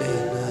Amen.